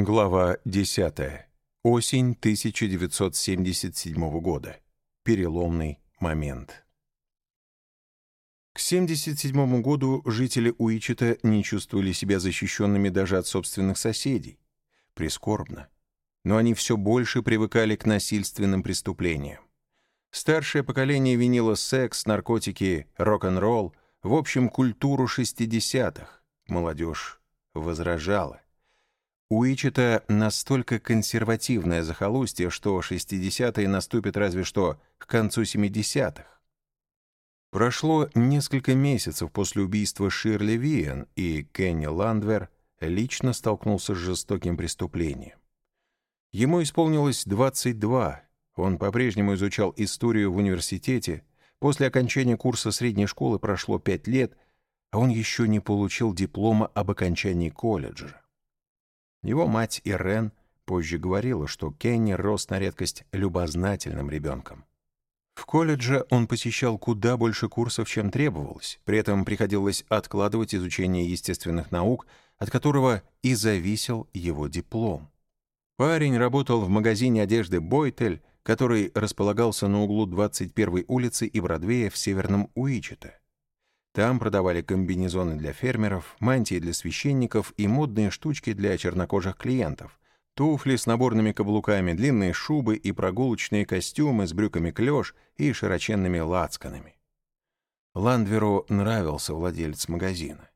Глава 10. Осень 1977 года. Переломный момент. К 1977 году жители Уичета не чувствовали себя защищенными даже от собственных соседей. Прискорбно. Но они все больше привыкали к насильственным преступлениям. Старшее поколение винило секс, наркотики, рок-н-ролл, в общем, культуру 60-х. Молодежь возражала. Уичета настолько консервативное захолустье, что 60-е наступят разве что к концу 70-х. Прошло несколько месяцев после убийства Ширли Виен, и Кенни Ландвер лично столкнулся с жестоким преступлением. Ему исполнилось 22, он по-прежнему изучал историю в университете, после окончания курса средней школы прошло 5 лет, а он еще не получил диплома об окончании колледжа. Его мать Ирен позже говорила, что Кенни рос на редкость любознательным ребенком. В колледже он посещал куда больше курсов, чем требовалось. При этом приходилось откладывать изучение естественных наук, от которого и зависел его диплом. Парень работал в магазине одежды «Бойтель», который располагался на углу 21-й улицы и Бродвея в Северном Уичете. Там продавали комбинезоны для фермеров, мантии для священников и модные штучки для чернокожих клиентов, туфли с наборными каблуками, длинные шубы и прогулочные костюмы с брюками клеш и широченными лацканами. Ландверу нравился владелец магазина.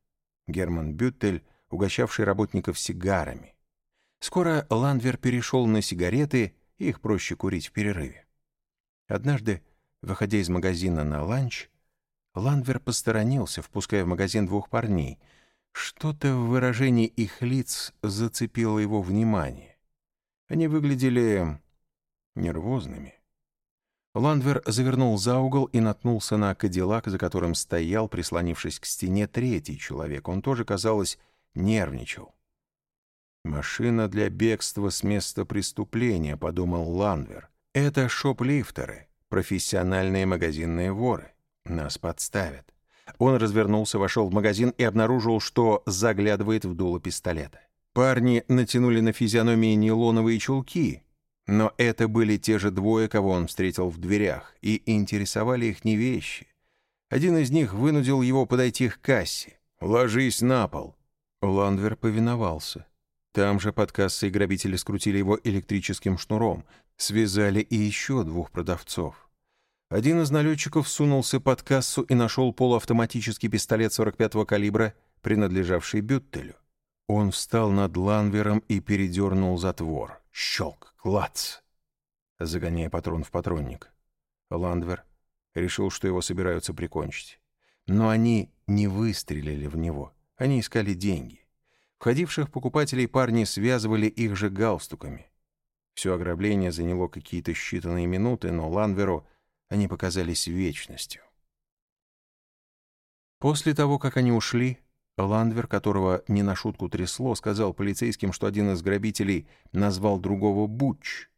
Герман Бюттель, угощавший работников сигарами. Скоро Ландвер перешел на сигареты, их проще курить в перерыве. Однажды, выходя из магазина на ланч, Ландвер посторонился, впуская в магазин двух парней. Что-то в выражении их лиц зацепило его внимание. Они выглядели нервозными. Ландвер завернул за угол и наткнулся на кадиллак, за которым стоял, прислонившись к стене, третий человек. Он тоже, казалось, нервничал. «Машина для бегства с места преступления», — подумал Ландвер. «Это шоплифтеры, профессиональные магазинные воры. Нас подставят. Он развернулся, вошел в магазин и обнаружил, что заглядывает в дуло пистолета. Парни натянули на физиономии нейлоновые чулки, но это были те же двое, кого он встретил в дверях, и интересовали их не вещи. Один из них вынудил его подойти к кассе. «Ложись на пол!» Ландвер повиновался. Там же под кассой грабители скрутили его электрическим шнуром, связали и еще двух продавцов. Один из налетчиков сунулся под кассу и нашел полуавтоматический пистолет 45-го калибра, принадлежавший Бюттелю. Он встал над Ланвером и передернул затвор. Щелк, клац, загоняя патрон в патронник. Ландвер решил, что его собираются прикончить. Но они не выстрелили в него. Они искали деньги. Входивших покупателей парни связывали их же галстуками. Все ограбление заняло какие-то считанные минуты, но Ланверу они показались вечностью. После того, как они ушли, Ландвер, которого не на шутку трясло, сказал полицейским, что один из грабителей назвал другого Буч.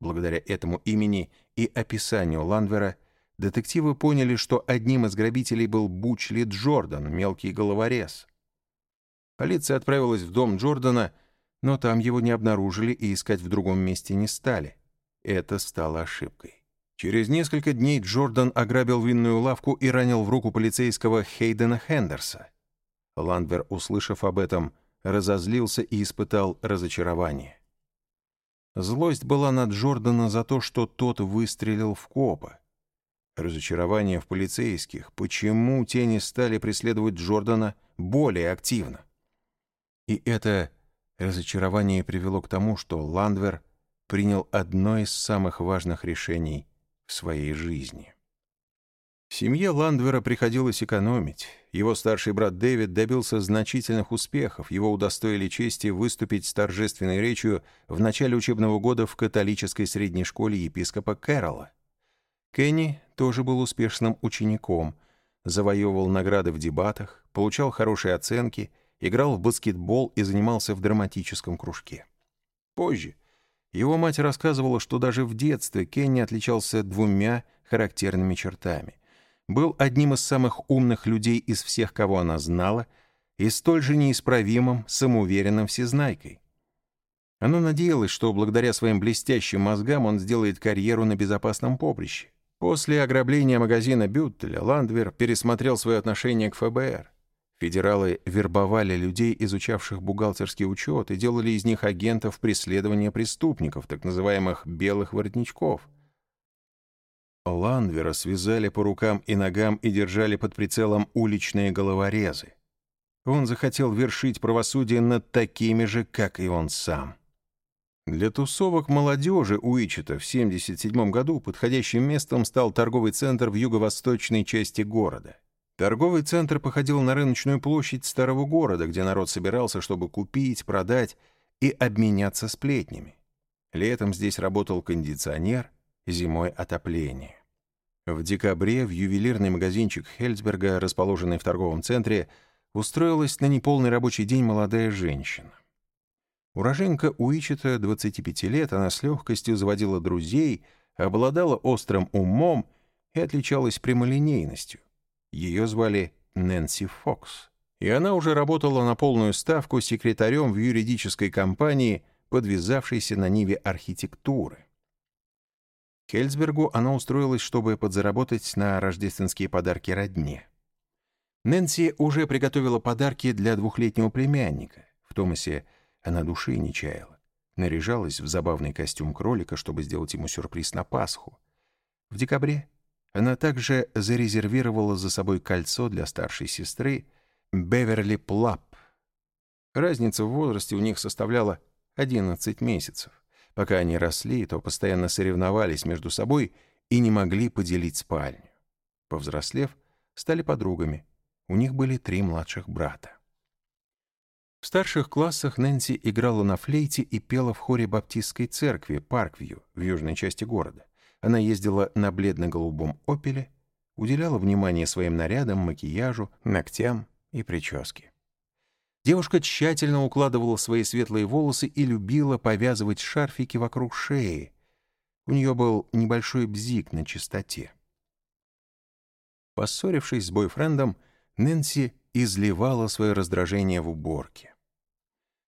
Благодаря этому имени и описанию Ландвера детективы поняли, что одним из грабителей был Бучли Джордан, мелкий головорез. Полиция отправилась в дом Джордана, но там его не обнаружили и искать в другом месте не стали. Это стало ошибкой. Через несколько дней Джордан ограбил винную лавку и ранил в руку полицейского Хейдена Хендерса. Ландвер, услышав об этом, разозлился и испытал разочарование. Злость была на Джордана за то, что тот выстрелил в копа. Разочарование в полицейских, почему те не стали преследовать Джордана более активно. И это разочарование привело к тому, что Ландвер принял одно из самых важных решений в своей жизни. Семье Ландвера приходилось экономить. Его старший брат Дэвид добился значительных успехов. Его удостоили чести выступить с торжественной речью в начале учебного года в католической средней школе епископа Кэрола. Кенни тоже был успешным учеником, завоевывал награды в дебатах, получал хорошие оценки, играл в баскетбол и занимался в драматическом кружке. Позже, его мать рассказывала, что даже в детстве Кенни отличался двумя характерными чертами. Был одним из самых умных людей из всех, кого она знала, и столь же неисправимым, самоуверенным всезнайкой. Она надеялась, что благодаря своим блестящим мозгам он сделает карьеру на безопасном поприще. После ограбления магазина Бюттеля Ландвер пересмотрел свое отношение к ФБР. Федералы вербовали людей, изучавших бухгалтерский учет, и делали из них агентов преследования преступников, так называемых «белых воротничков». Ландвера связали по рукам и ногам и держали под прицелом уличные головорезы. Он захотел вершить правосудие над такими же, как и он сам. Для тусовок молодежи Уичета в 1977 году подходящим местом стал торговый центр в юго-восточной части города. Торговый центр походил на рыночную площадь старого города, где народ собирался, чтобы купить, продать и обменяться сплетнями. Летом здесь работал кондиционер, зимой отопление. В декабре в ювелирный магазинчик Хельцберга, расположенный в торговом центре, устроилась на неполный рабочий день молодая женщина. Уроженка Уичета, 25 лет, она с легкостью заводила друзей, обладала острым умом и отличалась прямолинейностью. Ее звали Нэнси Фокс, и она уже работала на полную ставку секретарем в юридической компании, подвязавшейся на ниве архитектуры. В Хельсбергу она устроилась, чтобы подзаработать на рождественские подарки родне. Нэнси уже приготовила подарки для двухлетнего племянника. В Томасе она души не чаяла. Наряжалась в забавный костюм кролика, чтобы сделать ему сюрприз на Пасху. В декабре она также зарезервировала за собой кольцо для старшей сестры Беверли Плап. Разница в возрасте у них составляла 11 месяцев. Пока они росли, то постоянно соревновались между собой и не могли поделить спальню. Повзрослев, стали подругами. У них были три младших брата. В старших классах Нэнси играла на флейте и пела в хоре баптистской церкви Парквью в южной части города. Она ездила на бледно-голубом «Опеле», уделяла внимание своим нарядам, макияжу, ногтям и прическе. Девушка тщательно укладывала свои светлые волосы и любила повязывать шарфики вокруг шеи. У нее был небольшой бзик на чистоте. Поссорившись с бойфрендом, Нэнси изливала свое раздражение в уборке.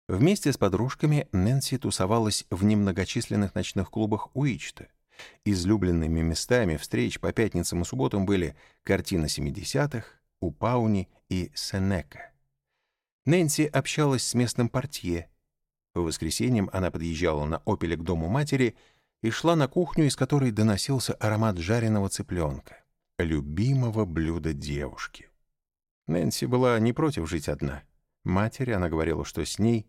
Вместе с подружками Нэнси тусовалась в немногочисленных ночных клубах Уичта. Излюбленными местами встреч по пятницам и субботам были картина 70-х, Упауни и Сенека. Нэнси общалась с местным портье. По воскресеньям она подъезжала на «Опеле» к дому матери и шла на кухню, из которой доносился аромат жареного цыпленка, любимого блюда девушки. Нэнси была не против жить одна. Матери она говорила, что с ней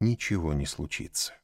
ничего не случится.